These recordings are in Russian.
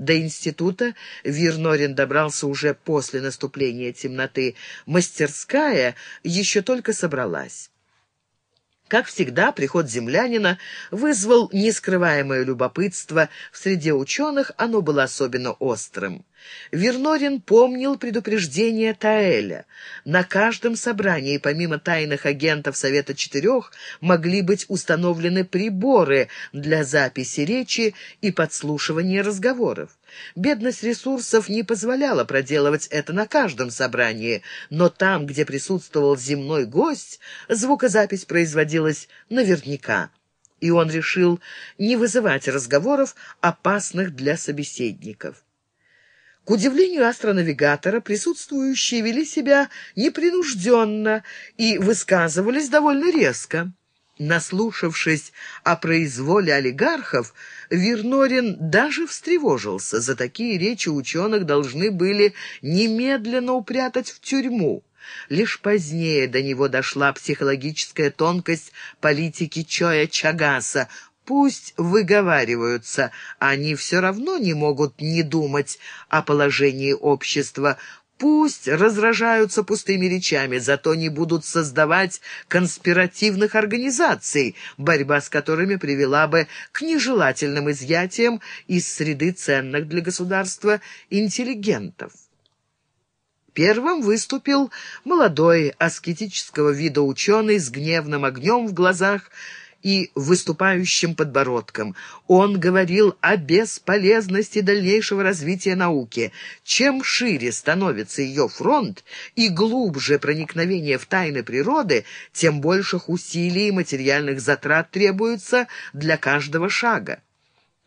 До института Вирнорин добрался уже после наступления темноты. Мастерская еще только собралась. Как всегда, приход землянина вызвал нескрываемое любопытство. В среде ученых оно было особенно острым. Вернорин помнил предупреждение Таэля. На каждом собрании, помимо тайных агентов Совета Четырех, могли быть установлены приборы для записи речи и подслушивания разговоров. Бедность ресурсов не позволяла проделывать это на каждом собрании, но там, где присутствовал земной гость, звукозапись производилась наверняка. И он решил не вызывать разговоров, опасных для собеседников. Удивлению астронавигатора, присутствующие вели себя непринужденно и высказывались довольно резко. Наслушавшись о произволе олигархов, Вернорин даже встревожился. За такие речи ученых должны были немедленно упрятать в тюрьму. Лишь позднее до него дошла психологическая тонкость политики Чоя Чагаса. Пусть выговариваются, они все равно не могут не думать о положении общества. Пусть разражаются пустыми речами, зато не будут создавать конспиративных организаций, борьба с которыми привела бы к нежелательным изъятиям из среды ценных для государства интеллигентов. Первым выступил молодой аскетического вида ученый с гневным огнем в глазах, и выступающим подбородком. Он говорил о бесполезности дальнейшего развития науки. Чем шире становится ее фронт и глубже проникновение в тайны природы, тем больших усилий и материальных затрат требуется для каждого шага.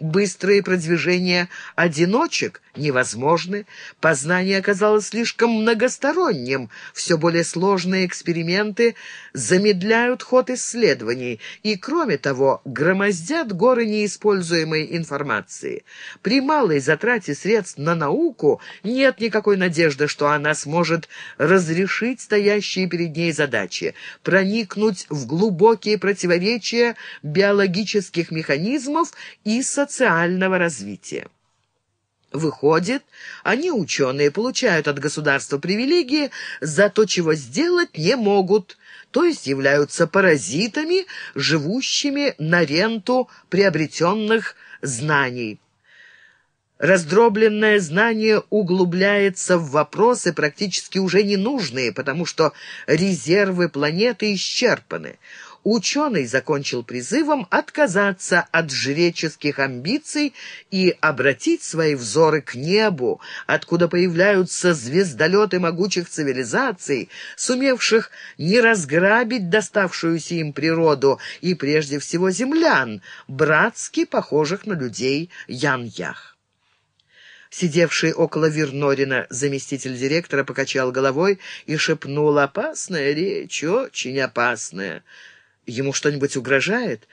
Быстрые продвижения одиночек невозможны, познание оказалось слишком многосторонним, все более сложные эксперименты замедляют ход исследований. И, кроме того, громоздят горы неиспользуемой информации. При малой затрате средств на науку нет никакой надежды, что она сможет разрешить стоящие перед ней задачи, проникнуть в глубокие противоречия биологических механизмов и социальных социального развития. Выходит, они, ученые, получают от государства привилегии за то, чего сделать не могут, то есть являются паразитами, живущими на ренту приобретенных знаний. Раздробленное знание углубляется в вопросы, практически уже ненужные, потому что резервы планеты исчерпаны ученый закончил призывом отказаться от жреческих амбиций и обратить свои взоры к небу, откуда появляются звездолеты могучих цивилизаций, сумевших не разграбить доставшуюся им природу и, прежде всего, землян, братски похожих на людей Ян-Ях. Сидевший около Вернорина заместитель директора покачал головой и шепнул «Опасная речь, очень опасная». Ему что-нибудь угрожает?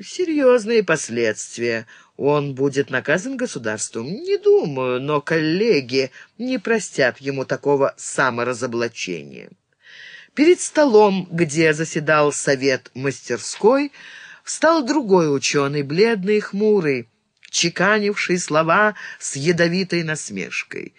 Серьезные последствия. Он будет наказан государством? Не думаю, но коллеги не простят ему такого саморазоблачения. Перед столом, где заседал совет мастерской, встал другой ученый, бледный и хмурый, чеканивший слова с ядовитой насмешкой.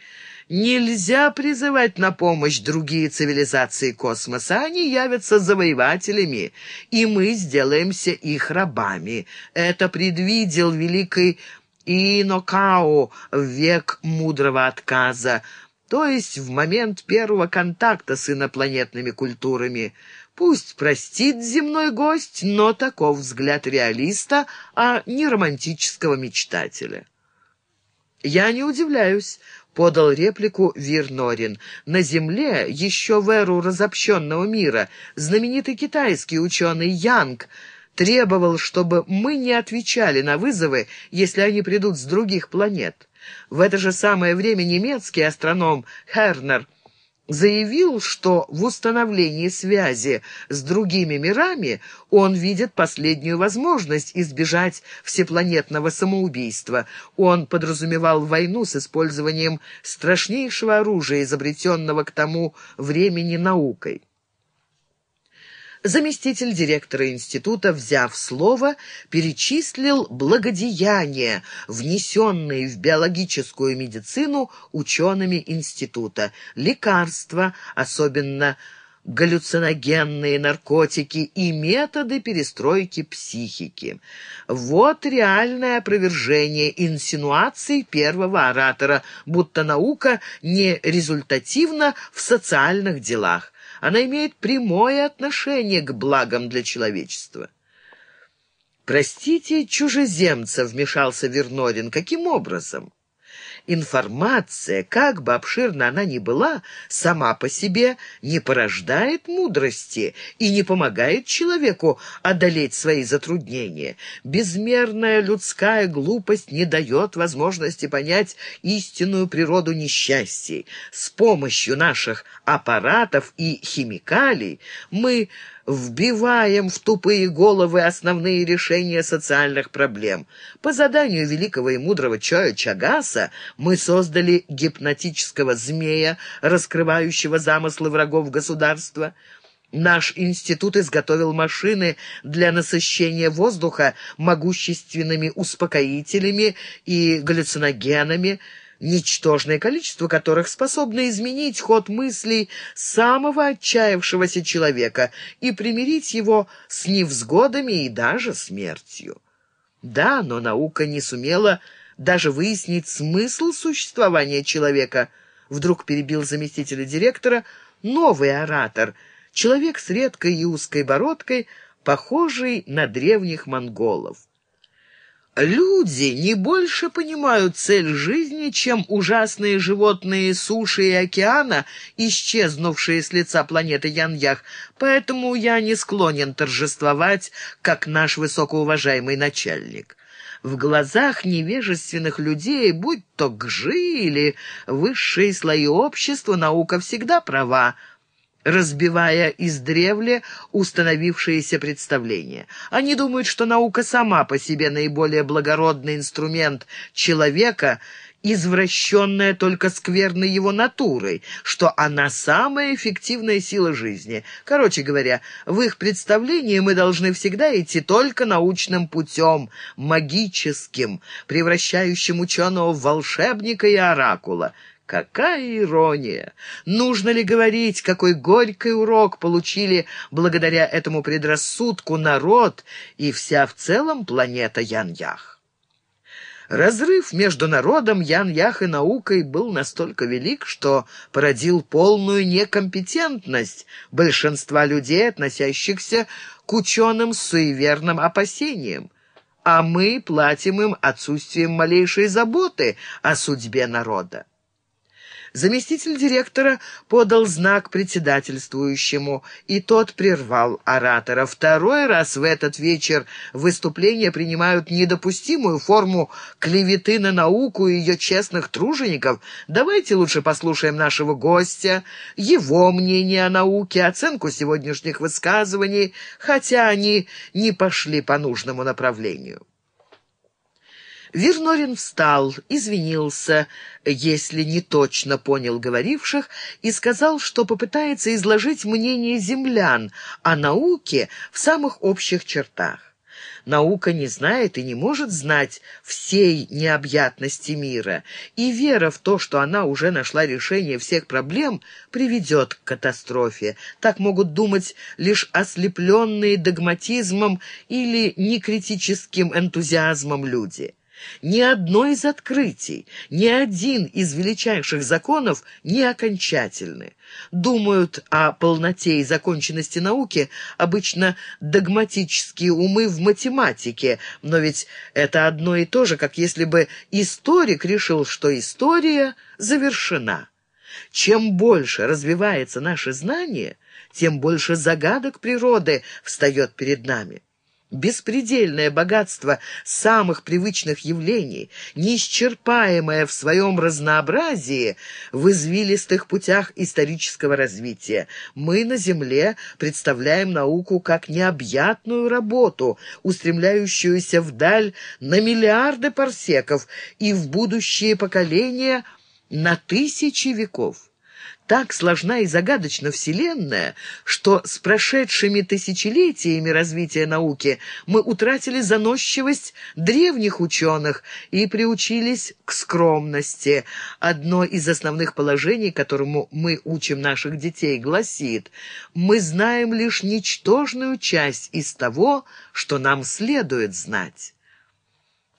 Нельзя призывать на помощь другие цивилизации космоса. Они явятся завоевателями, и мы сделаемся их рабами. Это предвидел великий Инокао в век мудрого отказа, то есть в момент первого контакта с инопланетными культурами. Пусть простит земной гость, но таков взгляд реалиста, а не романтического мечтателя. Я не удивляюсь, подал реплику Вирнорин. На Земле, еще в эру разобщенного мира, знаменитый китайский ученый Янг требовал, чтобы мы не отвечали на вызовы, если они придут с других планет. В это же самое время немецкий астроном Хернер – заявил, что в установлении связи с другими мирами он видит последнюю возможность избежать всепланетного самоубийства. Он подразумевал войну с использованием страшнейшего оружия, изобретенного к тому времени наукой. Заместитель директора института, взяв слово, перечислил благодеяния, внесенные в биологическую медицину учеными института, лекарства, особенно галлюциногенные наркотики и методы перестройки психики. Вот реальное опровержение инсинуаций первого оратора, будто наука не результативна в социальных делах. Она имеет прямое отношение к благам для человечества. «Простите, чужеземца», — вмешался Вернорин. «Каким образом?» Информация, как бы обширна она ни была, сама по себе не порождает мудрости и не помогает человеку одолеть свои затруднения. Безмерная людская глупость не дает возможности понять истинную природу несчастий. С помощью наших аппаратов и химикалий мы вбиваем в тупые головы основные решения социальных проблем. По заданию великого и мудрого Чоя Чагаса мы создали гипнотического змея, раскрывающего замыслы врагов государства. Наш институт изготовил машины для насыщения воздуха могущественными успокоителями и галлюциногенами, ничтожное количество которых способно изменить ход мыслей самого отчаявшегося человека и примирить его с невзгодами и даже смертью. Да, но наука не сумела даже выяснить смысл существования человека. Вдруг перебил заместителя директора новый оратор, человек с редкой и узкой бородкой, похожий на древних монголов. Люди не больше понимают цель жизни, чем ужасные животные суши и океана, исчезнувшие с лица планеты Яньях, поэтому я не склонен торжествовать, как наш высокоуважаемый начальник. В глазах невежественных людей, будь то гжи или высшие слои общества, наука всегда права, разбивая издревле установившиеся представления. Они думают, что наука сама по себе наиболее благородный инструмент человека, извращенная только скверной его натурой, что она самая эффективная сила жизни. Короче говоря, в их представлении мы должны всегда идти только научным путем, магическим, превращающим ученого в волшебника и оракула. Какая ирония! Нужно ли говорить, какой горький урок получили благодаря этому предрассудку народ и вся в целом планета Яньях? Разрыв между народом Ян-Ях и наукой был настолько велик, что породил полную некомпетентность большинства людей, относящихся к ученым с суеверным опасением. А мы платим им отсутствием малейшей заботы о судьбе народа. Заместитель директора подал знак председательствующему, и тот прервал оратора. Второй раз в этот вечер выступления принимают недопустимую форму клеветы на науку и ее честных тружеников. Давайте лучше послушаем нашего гостя, его мнение о науке, оценку сегодняшних высказываний, хотя они не пошли по нужному направлению. Вернорин встал, извинился, если не точно понял говоривших, и сказал, что попытается изложить мнение землян о науке в самых общих чертах. Наука не знает и не может знать всей необъятности мира, и вера в то, что она уже нашла решение всех проблем, приведет к катастрофе. Так могут думать лишь ослепленные догматизмом или некритическим энтузиазмом люди. Ни одно из открытий, ни один из величайших законов не окончательны. Думают о полноте и законченности науки обычно догматические умы в математике, но ведь это одно и то же, как если бы историк решил, что история завершена. Чем больше развивается наше знание, тем больше загадок природы встает перед нами. Беспредельное богатство самых привычных явлений, неисчерпаемое в своем разнообразии в извилистых путях исторического развития. Мы на Земле представляем науку как необъятную работу, устремляющуюся вдаль на миллиарды парсеков и в будущие поколения на тысячи веков. Так сложна и загадочна Вселенная, что с прошедшими тысячелетиями развития науки мы утратили заносчивость древних ученых и приучились к скромности. Одно из основных положений, которому мы учим наших детей, гласит «Мы знаем лишь ничтожную часть из того, что нам следует знать».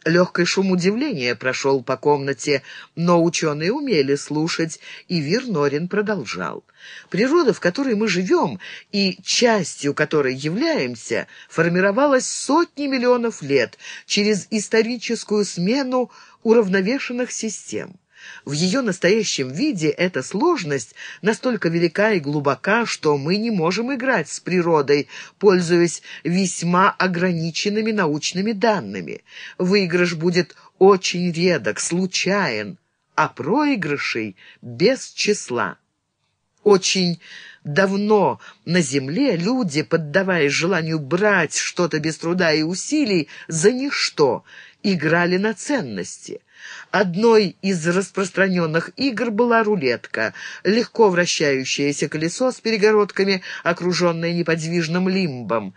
Легкий шум удивления прошел по комнате, но ученые умели слушать, и Вир Норин продолжал. Природа, в которой мы живем, и частью которой являемся, формировалась сотни миллионов лет через историческую смену уравновешенных систем. В ее настоящем виде эта сложность настолько велика и глубока, что мы не можем играть с природой, пользуясь весьма ограниченными научными данными. Выигрыш будет очень редок, случайен, а проигрышей без числа. Очень давно на земле люди, поддаваясь желанию брать что-то без труда и усилий за ничто, играли на ценности – Одной из распространенных игр была рулетка, легко вращающееся колесо с перегородками, окруженное неподвижным лимбом.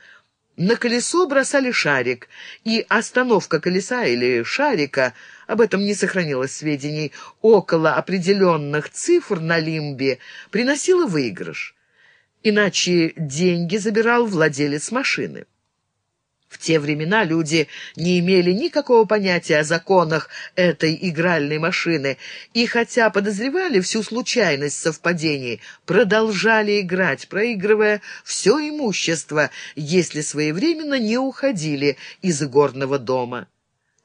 На колесо бросали шарик, и остановка колеса или шарика, об этом не сохранилось сведений, около определенных цифр на лимбе приносила выигрыш. Иначе деньги забирал владелец машины. В те времена люди не имели никакого понятия о законах этой игральной машины, и хотя подозревали всю случайность совпадений, продолжали играть, проигрывая все имущество, если своевременно не уходили из игорного дома.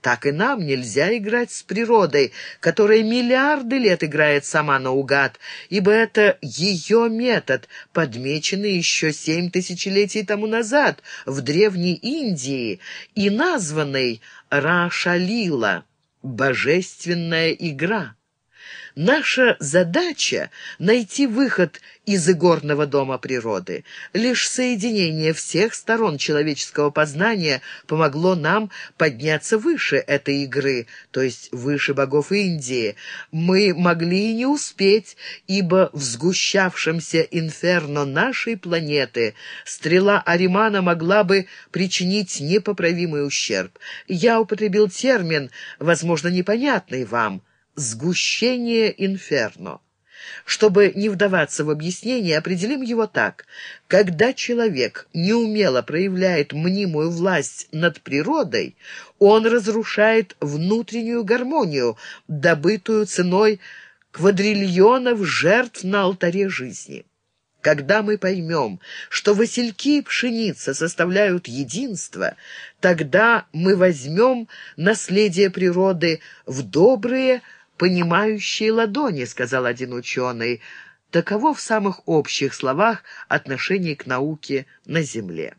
Так и нам нельзя играть с природой, которая миллиарды лет играет сама наугад, ибо это ее метод, подмеченный еще семь тысячелетий тому назад в Древней Индии и названный Рашалила — «божественная игра». Наша задача — найти выход из игорного дома природы. Лишь соединение всех сторон человеческого познания помогло нам подняться выше этой игры, то есть выше богов Индии. Мы могли и не успеть, ибо в сгущавшемся инферно нашей планеты стрела Аримана могла бы причинить непоправимый ущерб. Я употребил термин, возможно, непонятный вам — сгущение инферно. Чтобы не вдаваться в объяснение, определим его так. Когда человек неумело проявляет мнимую власть над природой, он разрушает внутреннюю гармонию, добытую ценой квадриллионов жертв на алтаре жизни. Когда мы поймем, что васильки и пшеница составляют единство, тогда мы возьмем наследие природы в добрые, понимающие ладони», — сказал один ученый. Таково в самых общих словах отношение к науке на Земле.